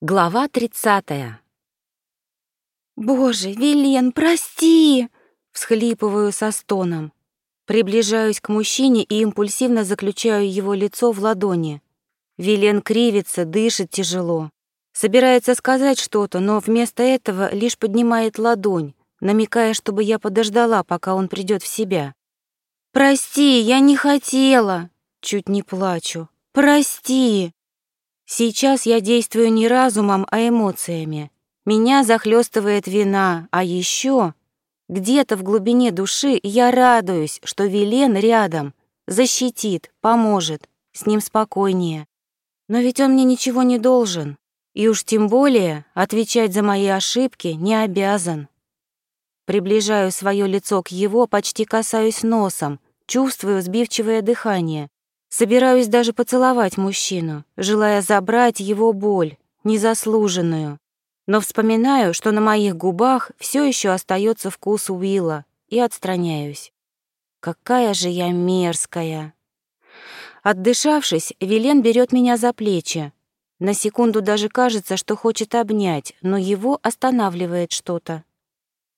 Глава 30. «Боже, Вилен, прости!» — всхлипываю со стоном. Приближаюсь к мужчине и импульсивно заключаю его лицо в ладони. Вилен кривится, дышит тяжело. Собирается сказать что-то, но вместо этого лишь поднимает ладонь, намекая, чтобы я подождала, пока он придет в себя. «Прости, я не хотела!» Чуть не плачу. «Прости!» Сейчас я действую не разумом, а эмоциями. Меня захлестывает вина, а еще где-то в глубине души я радуюсь, что Вилен рядом, защитит, поможет, с ним спокойнее. Но ведь он мне ничего не должен, и уж тем более отвечать за мои ошибки не обязан. Приближаю свое лицо к его, почти касаюсь носом, чувствую сбивчивое дыхание, Собираюсь даже поцеловать мужчину, желая забрать его боль, незаслуженную. Но вспоминаю, что на моих губах все еще остается вкус Уилла, и отстраняюсь. Какая же я мерзкая. Отдышавшись, Вилен берет меня за плечи. На секунду даже кажется, что хочет обнять, но его останавливает что-то.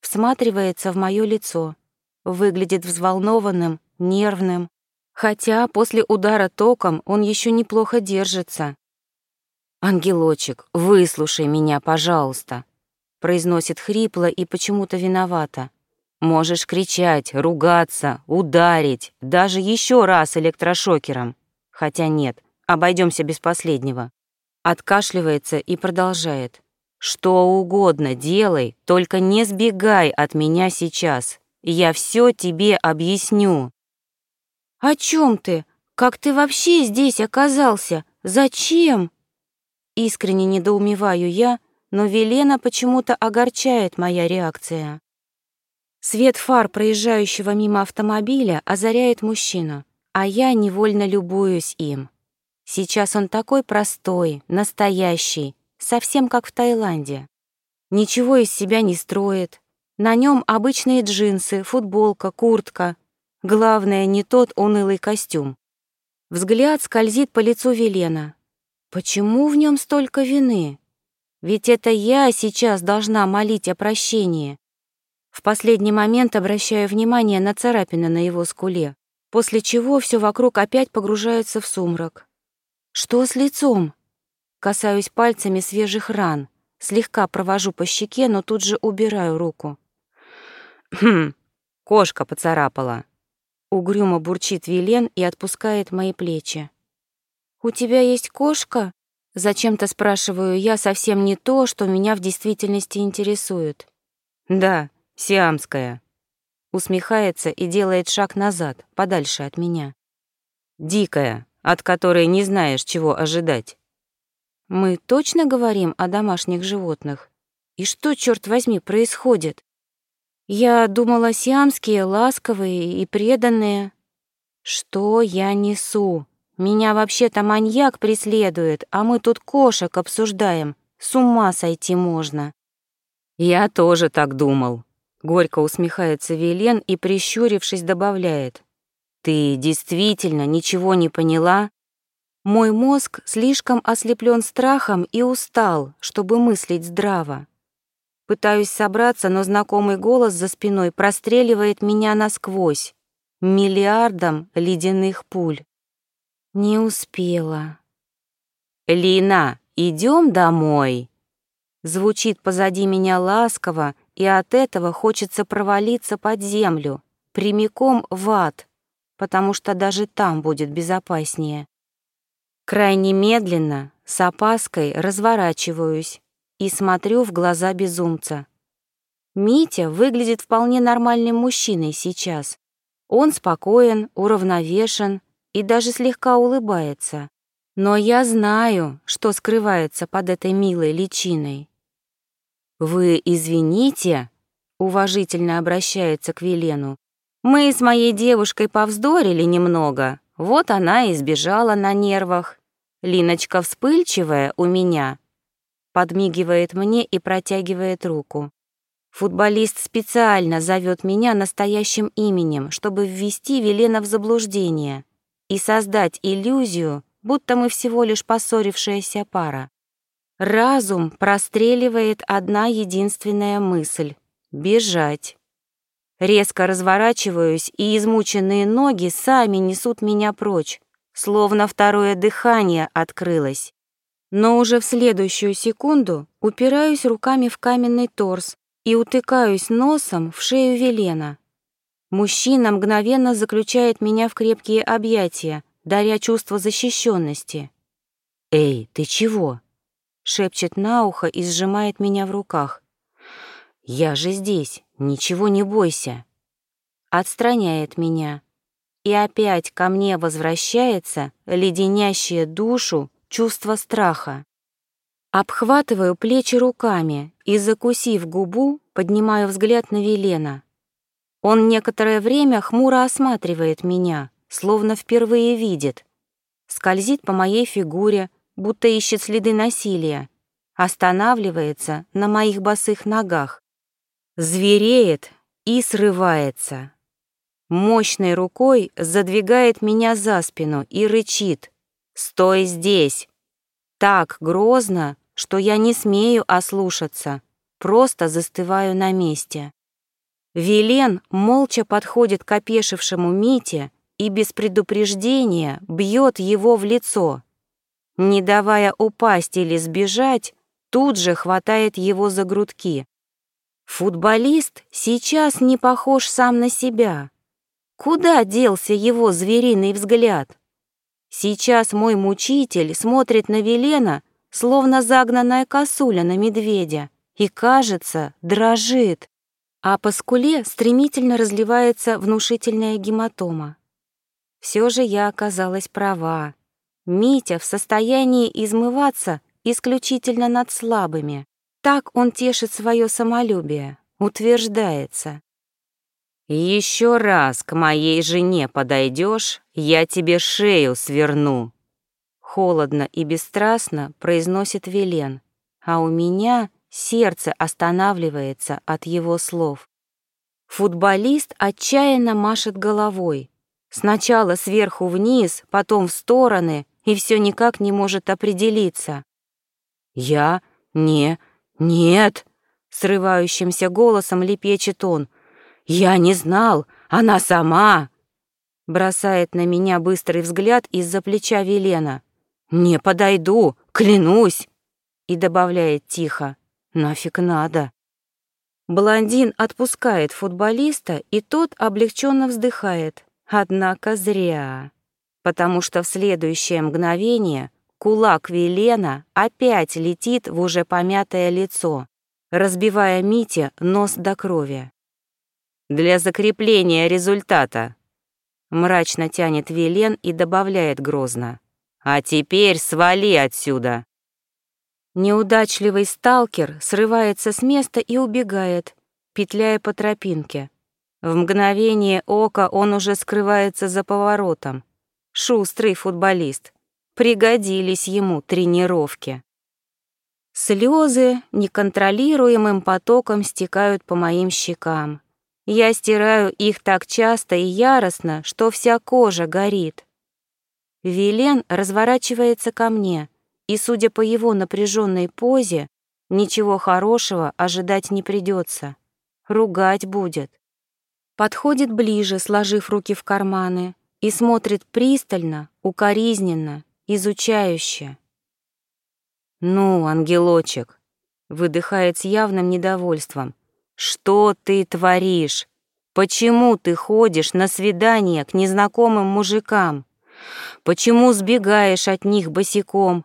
Всматривается в мое лицо. Выглядит взволнованным, нервным, Хотя после удара током он еще неплохо держится. «Ангелочек, выслушай меня, пожалуйста», — произносит хрипло и почему-то виновата. «Можешь кричать, ругаться, ударить, даже еще раз электрошокером. Хотя нет, обойдемся без последнего». Откашливается и продолжает. «Что угодно делай, только не сбегай от меня сейчас. Я все тебе объясню». «О чем ты? Как ты вообще здесь оказался? Зачем?» Искренне недоумеваю я, но Велена почему-то огорчает моя реакция. Свет фар проезжающего мимо автомобиля озаряет мужчину, а я невольно любуюсь им. Сейчас он такой простой, настоящий, совсем как в Таиланде. Ничего из себя не строит. На нем обычные джинсы, футболка, куртка, Главное, не тот унылый костюм. Взгляд скользит по лицу Велена. Почему в нем столько вины? Ведь это я сейчас должна молить о прощении. В последний момент обращаю внимание на царапины на его скуле, после чего все вокруг опять погружается в сумрак. Что с лицом? Касаюсь пальцами свежих ран, слегка провожу по щеке, но тут же убираю руку. «Хм, кошка поцарапала», Угрюмо бурчит Вилен и отпускает мои плечи. «У тебя есть кошка?» Зачем-то спрашиваю я совсем не то, что меня в действительности интересует. «Да, сиамская», усмехается и делает шаг назад, подальше от меня. «Дикая, от которой не знаешь, чего ожидать». «Мы точно говорим о домашних животных? И что, черт возьми, происходит?» Я думала, сиамские ласковые и преданные. Что я несу? Меня вообще-то маньяк преследует, а мы тут кошек обсуждаем. С ума сойти можно. Я тоже так думал. Горько усмехается Вилен и, прищурившись, добавляет. Ты действительно ничего не поняла? Мой мозг слишком ослеплен страхом и устал, чтобы мыслить здраво. Пытаюсь собраться, но знакомый голос за спиной простреливает меня насквозь. Миллиардом ледяных пуль. Не успела. «Лина, идем домой!» Звучит позади меня ласково, и от этого хочется провалиться под землю, прямиком в ад, потому что даже там будет безопаснее. Крайне медленно, с опаской разворачиваюсь и смотрю в глаза безумца. Митя выглядит вполне нормальным мужчиной сейчас. Он спокоен, уравновешен и даже слегка улыбается. Но я знаю, что скрывается под этой милой личиной. «Вы извините», — уважительно обращается к Велену, «мы с моей девушкой повздорили немного, вот она и сбежала на нервах. Линочка вспыльчивая у меня, подмигивает мне и протягивает руку. Футболист специально зовет меня настоящим именем, чтобы ввести Велена в заблуждение и создать иллюзию, будто мы всего лишь поссорившаяся пара. Разум простреливает одна единственная мысль — бежать. Резко разворачиваюсь, и измученные ноги сами несут меня прочь, словно второе дыхание открылось. Но уже в следующую секунду упираюсь руками в каменный торс и утыкаюсь носом в шею Велена. Мужчина мгновенно заключает меня в крепкие объятия, даря чувство защищенности. «Эй, ты чего?» — шепчет на ухо и сжимает меня в руках. «Я же здесь, ничего не бойся». Отстраняет меня. И опять ко мне возвращается леденящее душу чувство страха. Обхватываю плечи руками и, закусив губу, поднимаю взгляд на Велена. Он некоторое время хмуро осматривает меня, словно впервые видит. Скользит по моей фигуре, будто ищет следы насилия. Останавливается на моих босых ногах. Звереет и срывается. Мощной рукой задвигает меня за спину и рычит. «Стой здесь!» Так грозно, что я не смею ослушаться, просто застываю на месте. Вилен молча подходит к опешившему Мите и без предупреждения бьет его в лицо. Не давая упасть или сбежать, тут же хватает его за грудки. Футболист сейчас не похож сам на себя. Куда делся его звериный взгляд? Сейчас мой мучитель смотрит на Велена, словно загнанная косуля на медведя, и, кажется, дрожит а по скуле стремительно разливается внушительная гематома. Все же я оказалась права. Митя в состоянии измываться исключительно над слабыми. Так он тешит свое самолюбие, утверждается. «Еще раз к моей жене подойдешь, я тебе шею сверну», холодно и бесстрастно произносит Велен, а у меня Сердце останавливается от его слов. Футболист отчаянно машет головой. Сначала сверху вниз, потом в стороны, и все никак не может определиться. «Я? Не, нет!» — срывающимся голосом лепечет он. «Я не знал, она сама!» Бросает на меня быстрый взгляд из-за плеча Велена. «Не подойду, клянусь!» И добавляет тихо. Нафиг надо. Блондин отпускает футболиста, и тот облегченно вздыхает. Однако зря. Потому что в следующее мгновение кулак Велена опять летит в уже помятое лицо, разбивая Мите нос до крови. «Для закрепления результата», — мрачно тянет Велен и добавляет грозно. «А теперь свали отсюда!» Неудачливый сталкер срывается с места и убегает, петляя по тропинке. В мгновение ока он уже скрывается за поворотом. Шустрый футболист. Пригодились ему тренировки. Слезы неконтролируемым потоком стекают по моим щекам. Я стираю их так часто и яростно, что вся кожа горит. Вилен разворачивается ко мне — и, судя по его напряженной позе, ничего хорошего ожидать не придется. Ругать будет. Подходит ближе, сложив руки в карманы, и смотрит пристально, укоризненно, изучающе. «Ну, ангелочек», — выдыхает с явным недовольством, «что ты творишь? Почему ты ходишь на свидания к незнакомым мужикам? Почему сбегаешь от них босиком,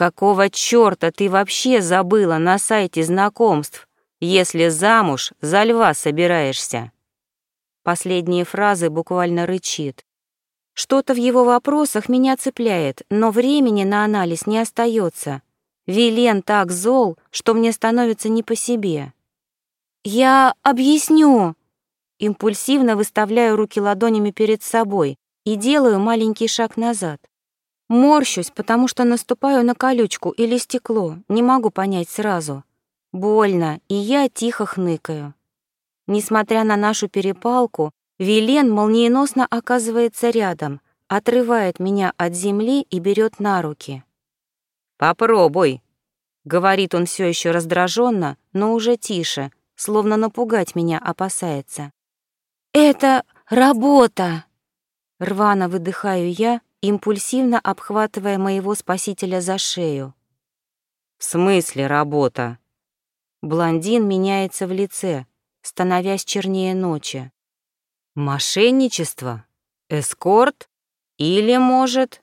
Какого чёрта ты вообще забыла на сайте знакомств, если замуж за льва собираешься? Последние фразы буквально рычит. Что-то в его вопросах меня цепляет, но времени на анализ не остается. Вилен так зол, что мне становится не по себе. «Я объясню!» Импульсивно выставляю руки ладонями перед собой и делаю маленький шаг назад. Морщусь, потому что наступаю на колючку или стекло, не могу понять сразу. Больно, и я тихо хныкаю. Несмотря на нашу перепалку, Вилен молниеносно оказывается рядом, отрывает меня от земли и берет на руки. «Попробуй!» Говорит он все еще раздраженно, но уже тише, словно напугать меня опасается. «Это работа!» Рвано выдыхаю я, импульсивно обхватывая моего спасителя за шею. «В смысле работа?» Блондин меняется в лице, становясь чернее ночи. «Мошенничество? Эскорт? Или, может...»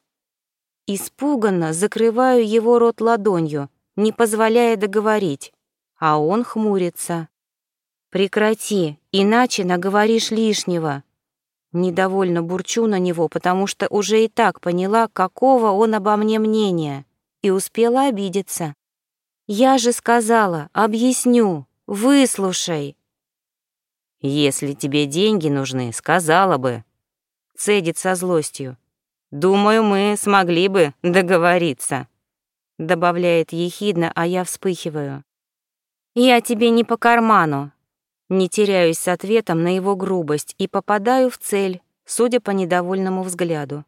Испуганно закрываю его рот ладонью, не позволяя договорить, а он хмурится. «Прекрати, иначе наговоришь лишнего». Недовольно бурчу на него, потому что уже и так поняла, какого он обо мне мнения, и успела обидеться. «Я же сказала, объясню, выслушай». «Если тебе деньги нужны, сказала бы», — цедит со злостью. «Думаю, мы смогли бы договориться», — добавляет ехидно, а я вспыхиваю. «Я тебе не по карману». Не теряюсь с ответом на его грубость и попадаю в цель, судя по недовольному взгляду.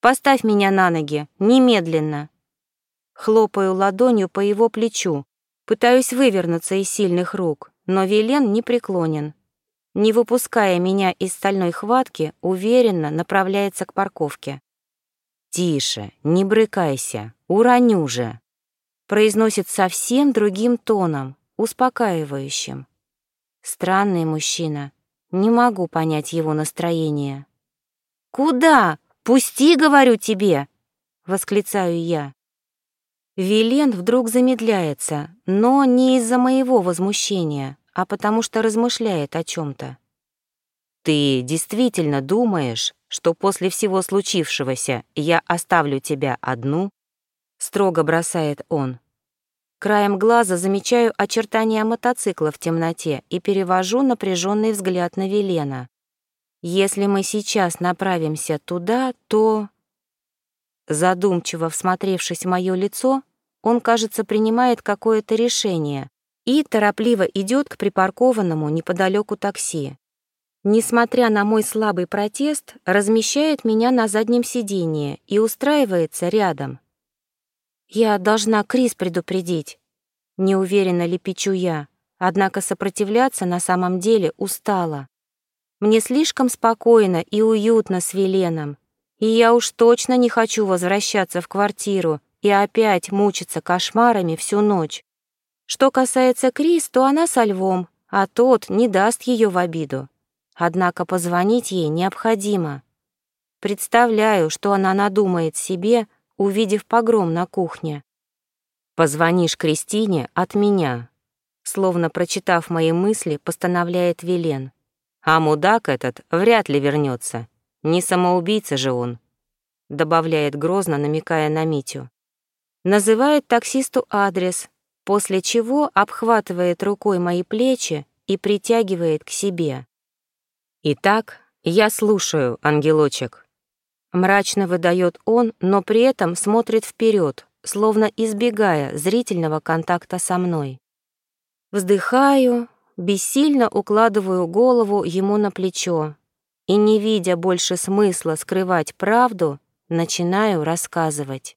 «Поставь меня на ноги, немедленно». Хлопаю ладонью по его плечу, пытаюсь вывернуться из сильных рук, но Вилен не преклонен не выпуская меня из стальной хватки, уверенно направляется к парковке. «Тише, не брыкайся, уроню же», произносит совсем другим тоном, успокаивающим. Странный мужчина, не могу понять его настроение. «Куда? Пусти, говорю тебе!» — восклицаю я. Вилен вдруг замедляется, но не из-за моего возмущения, а потому что размышляет о чем-то. «Ты действительно думаешь, что после всего случившегося я оставлю тебя одну?» Строго бросает он. Краем глаза замечаю очертания мотоцикла в темноте и перевожу напряженный взгляд на Велена. Если мы сейчас направимся туда, то... Задумчиво всмотревшись в мое лицо, он, кажется, принимает какое-то решение, и торопливо идет к припаркованному неподалеку такси. Несмотря на мой слабый протест, размещает меня на заднем сиденье и устраивается рядом. «Я должна Крис предупредить», — неуверенно лепечу я, однако сопротивляться на самом деле устала. Мне слишком спокойно и уютно с Веленом, и я уж точно не хочу возвращаться в квартиру и опять мучиться кошмарами всю ночь. Что касается Крис, то она со львом, а тот не даст ее в обиду. Однако позвонить ей необходимо. Представляю, что она надумает себе, увидев погром на кухне. «Позвонишь Кристине от меня», словно прочитав мои мысли, постановляет Велен. «А мудак этот вряд ли вернется. Не самоубийца же он», добавляет грозно, намекая на Митю. Называет таксисту адрес, после чего обхватывает рукой мои плечи и притягивает к себе. «Итак, я слушаю, ангелочек». Мрачно выдает он, но при этом смотрит вперед, словно избегая зрительного контакта со мной. Вздыхаю, бессильно укладываю голову ему на плечо и, не видя больше смысла скрывать правду, начинаю рассказывать.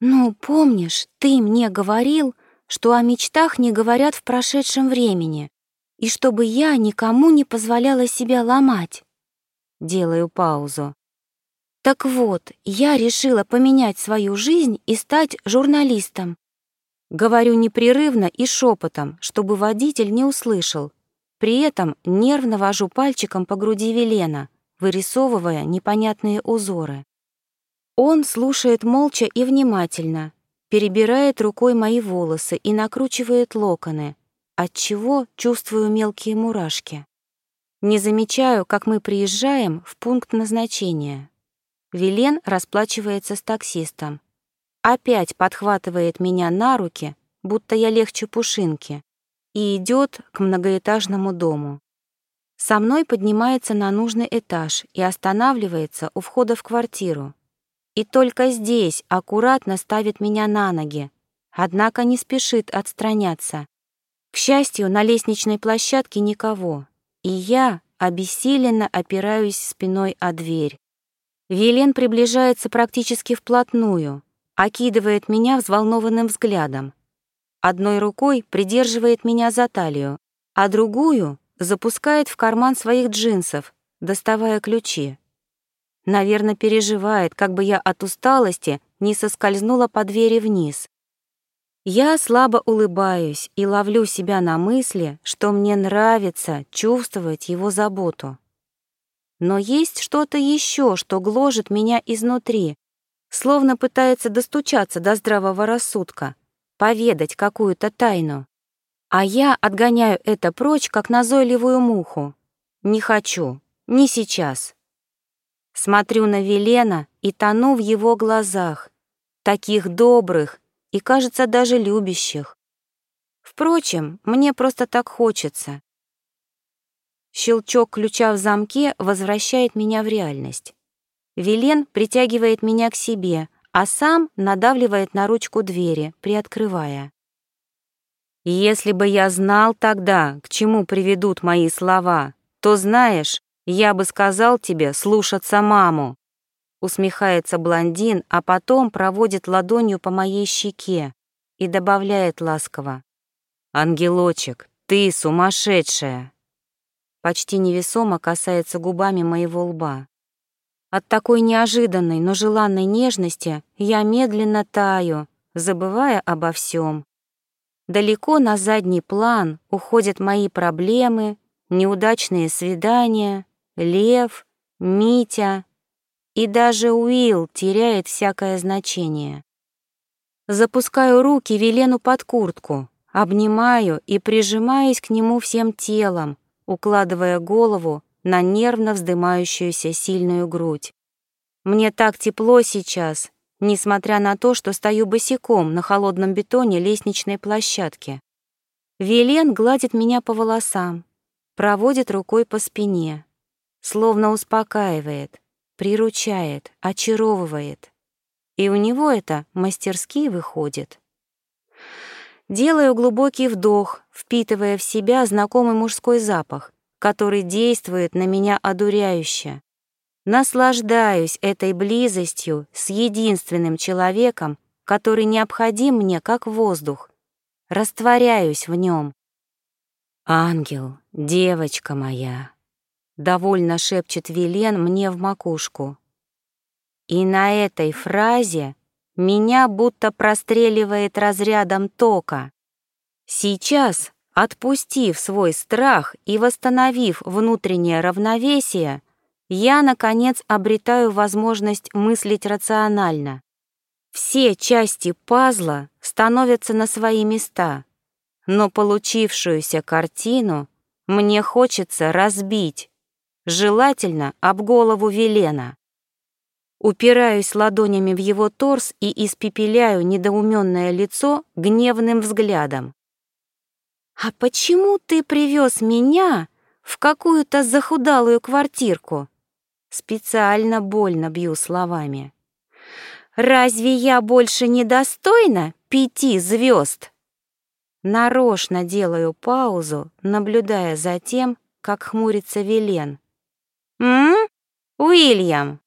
«Ну, помнишь, ты мне говорил, что о мечтах не говорят в прошедшем времени, и чтобы я никому не позволяла себя ломать?» Делаю паузу. «Так вот, я решила поменять свою жизнь и стать журналистом. Говорю непрерывно и шепотом, чтобы водитель не услышал. При этом нервно вожу пальчиком по груди Велена, вырисовывая непонятные узоры. Он слушает молча и внимательно, перебирает рукой мои волосы и накручивает локоны, отчего чувствую мелкие мурашки. Не замечаю, как мы приезжаем в пункт назначения. Вилен расплачивается с таксистом. Опять подхватывает меня на руки, будто я легче пушинки, и идет к многоэтажному дому. Со мной поднимается на нужный этаж и останавливается у входа в квартиру. И только здесь аккуратно ставит меня на ноги, однако не спешит отстраняться. К счастью, на лестничной площадке никого, и я обессиленно опираюсь спиной о дверь. Велен приближается практически вплотную, окидывает меня взволнованным взглядом, Одной рукой придерживает меня за талию, а другую запускает в карман своих джинсов, доставая ключи. Наверное, переживает, как бы я от усталости не соскользнула по двери вниз. Я слабо улыбаюсь и ловлю себя на мысли, что мне нравится чувствовать его заботу. Но есть что-то еще, что гложет меня изнутри, словно пытается достучаться до здравого рассудка, поведать какую-то тайну. А я отгоняю это прочь, как назойливую муху. Не хочу, не сейчас. Смотрю на Велена и тону в его глазах, таких добрых и, кажется, даже любящих. Впрочем, мне просто так хочется. Щелчок ключа в замке возвращает меня в реальность. Велен притягивает меня к себе, а сам надавливает на ручку двери, приоткрывая. «Если бы я знал тогда, к чему приведут мои слова, то, знаешь, я бы сказал тебе слушаться маму». Усмехается блондин, а потом проводит ладонью по моей щеке и добавляет ласково. «Ангелочек, ты сумасшедшая!» Почти невесомо касается губами моего лба. От такой неожиданной, но желанной нежности я медленно таю, забывая обо всем. Далеко на задний план уходят мои проблемы, неудачные свидания, Лев, Митя и даже Уилл теряет всякое значение. Запускаю руки Велену под куртку, обнимаю и прижимаюсь к нему всем телом, укладывая голову на нервно вздымающуюся сильную грудь. Мне так тепло сейчас, несмотря на то, что стою босиком на холодном бетоне лестничной площадки. Велен гладит меня по волосам, проводит рукой по спине, словно успокаивает, приручает, очаровывает. И у него это мастерски выходит. Делаю глубокий вдох, впитывая в себя знакомый мужской запах, который действует на меня одуряюще. Наслаждаюсь этой близостью с единственным человеком, который необходим мне как воздух. Растворяюсь в нем. «Ангел, девочка моя», — довольно шепчет Вилен мне в макушку. И на этой фразе меня будто простреливает разрядом тока. Сейчас, отпустив свой страх и восстановив внутреннее равновесие, я, наконец, обретаю возможность мыслить рационально. Все части пазла становятся на свои места — но получившуюся картину мне хочется разбить, желательно об голову Велена. Упираюсь ладонями в его торс и испепеляю недоуменное лицо гневным взглядом. «А почему ты привез меня в какую-то захудалую квартирку?» Специально больно бью словами. «Разве я больше недостойна пяти звезд?» Нарочно делаю паузу, наблюдая за тем, как хмурится Велен. «М? Уильям,